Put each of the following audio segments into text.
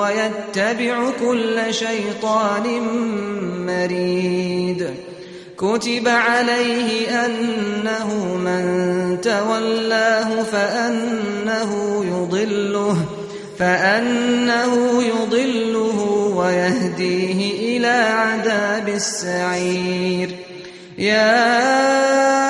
ويتبع كل شيطان مريد كتب عليه أنه من تولاه فأنه يضله فأنه يضله ويهديه إلى عذاب السعير يا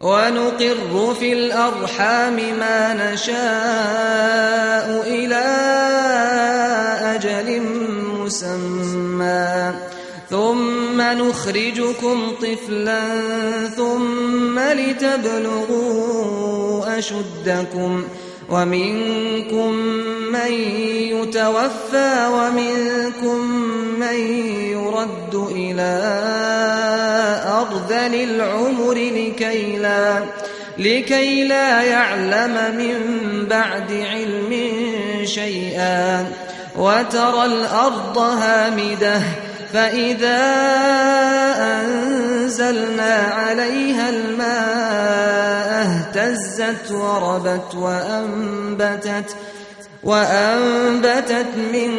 ونقر في الأرحام ما نشاء إلى أجل مسمى ثم نخرجكم طفلا ثم لتبلغوا أشدكم ومنكم من يتوفى ومنكم من يرد إلى أرذل العمر لكي لا, لكي لا يعلم من بعد علم شيئا وترى الأرض هامدة فإذا أنزلنا عليها الماء اهتزت وربت وأنبتت وأنبتت من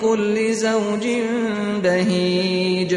كل زوج بهيج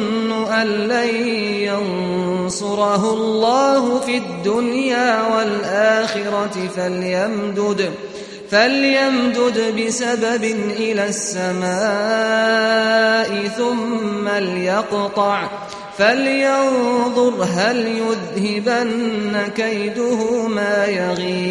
أن لن ينصره الله في الدنيا والآخرة فليمدد فليمدد بسبب إلى السماء ثم ليقطع، فلينظر هل يذهبن كيده ما يغيظ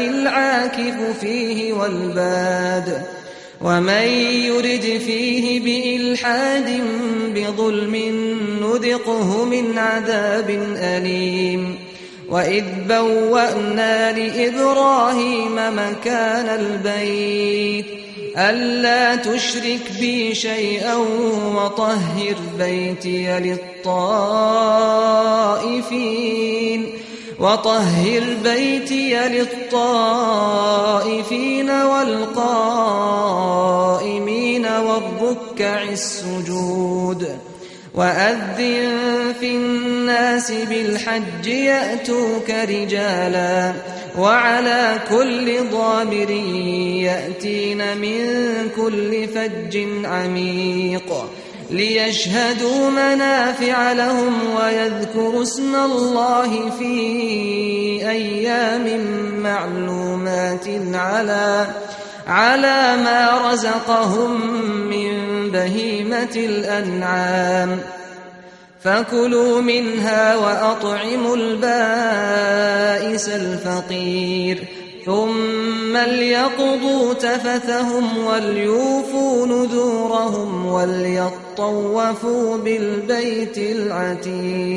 العاكف فيه والباد ومن يرد فيه بإلحاد بظلم نذقه من عذاب أليم وإذ بوأنا لإبراهيم مكان البيت ألا تشرك بي شيئا وطهر بيتي للطائفين وطهر بيتي للطائفين والقائمين والركع السجود وأذن في الناس بالحج يأتوك رجالا وعلى كل ضامر يأتين من كل فج عميق ليشهدوا منافع لهم ويذكروا اسم الله في أيام معلومات على على ما رزقهم من بهيمة الأنعام. فكلوا منها وأطعموا البائس الفقير. ثم ليقضوا تفثهم وليوفوا نذورهم وليطوفوا بالبيت العتيق.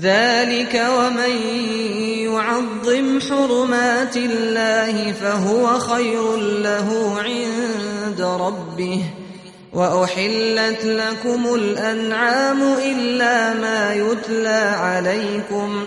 ذلك ومن يعظم حرمات الله فهو خير له عند ربه. وأحلت لكم الأنعام إلا ما يتلى عليكم.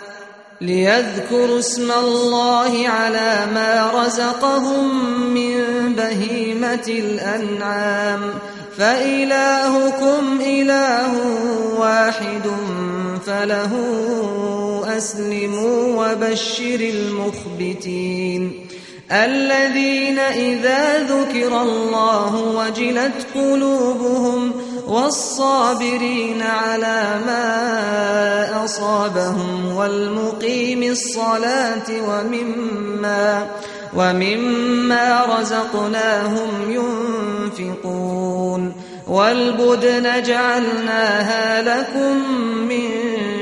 ليذكروا اسم الله على ما رزقهم من بهيمة الأنعام فإلهكم إله واحد فله أسلموا وبشر المخبتين الذين إذا ذكر الله وجلت قلوبهم والصابرين على ما أصابهم والمقيم الصلاة ومما ومما رزقناهم ينفقون والبدن جعلناها لكم من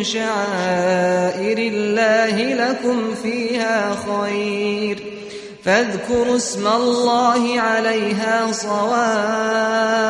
شعائر الله لكم فيها خير فاذكروا اسم الله عليها صواف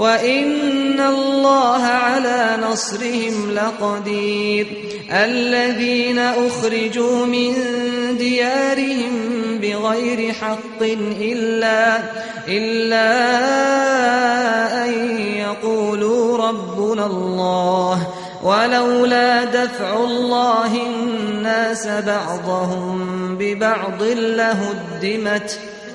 وإن الله على نصرهم لقدير الذين أخرجوا من ديارهم بغير حق إلا, إلا أن يقولوا ربنا الله ولولا دفع الله الناس بعضهم ببعض لهدمت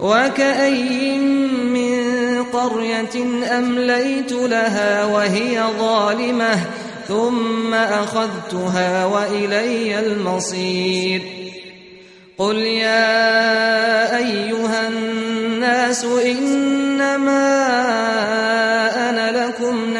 وكأي من قرية أمليت لها وهي ظالمة ثم أخذتها وإلي المصير قل يا أيها الناس إنما أنا لكم نذير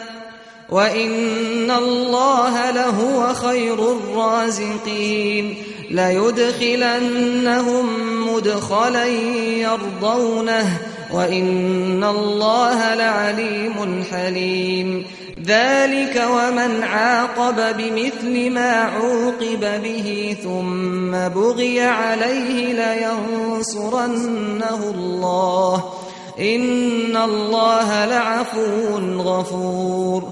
وإن الله لهو خير الرازقين ليدخلنهم مدخلا يرضونه وإن الله لعليم حليم ذلك ومن عاقب بمثل ما عوقب به ثم بغي عليه لينصرنه الله إن الله لعفو غفور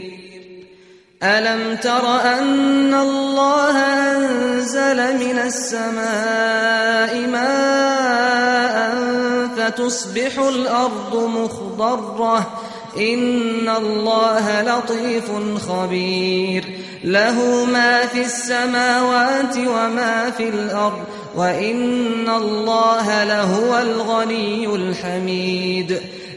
ألم تر أن الله أنزل من السماء ماء فتصبح الأرض مخضرة إن الله لطيف خبير له ما في السماوات وما في الأرض وإن الله لهو الغني الحميد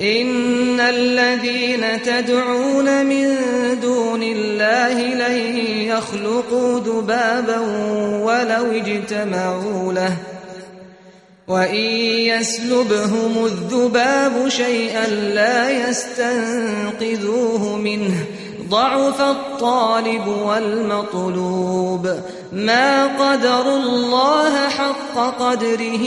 إن الذين تدعون من دون الله لن يخلقوا ذبابا ولو اجتمعوا له وإن يسلبهم الذباب شيئا لا يستنقذوه منه ضعف الطالب والمطلوب ما قدر الله حق قدره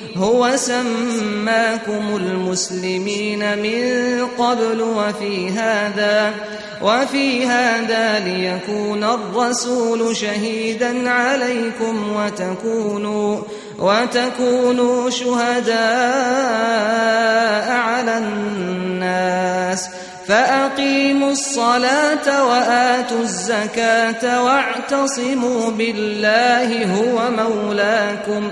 هو سماكم المسلمين من قبل وفي هذا وفي هذا ليكون الرسول شهيدا عليكم وتكونوا وتكونوا شهداء على الناس. فأقيموا الصلاة وآتوا الزكاة واعتصموا بالله هو مولاكم.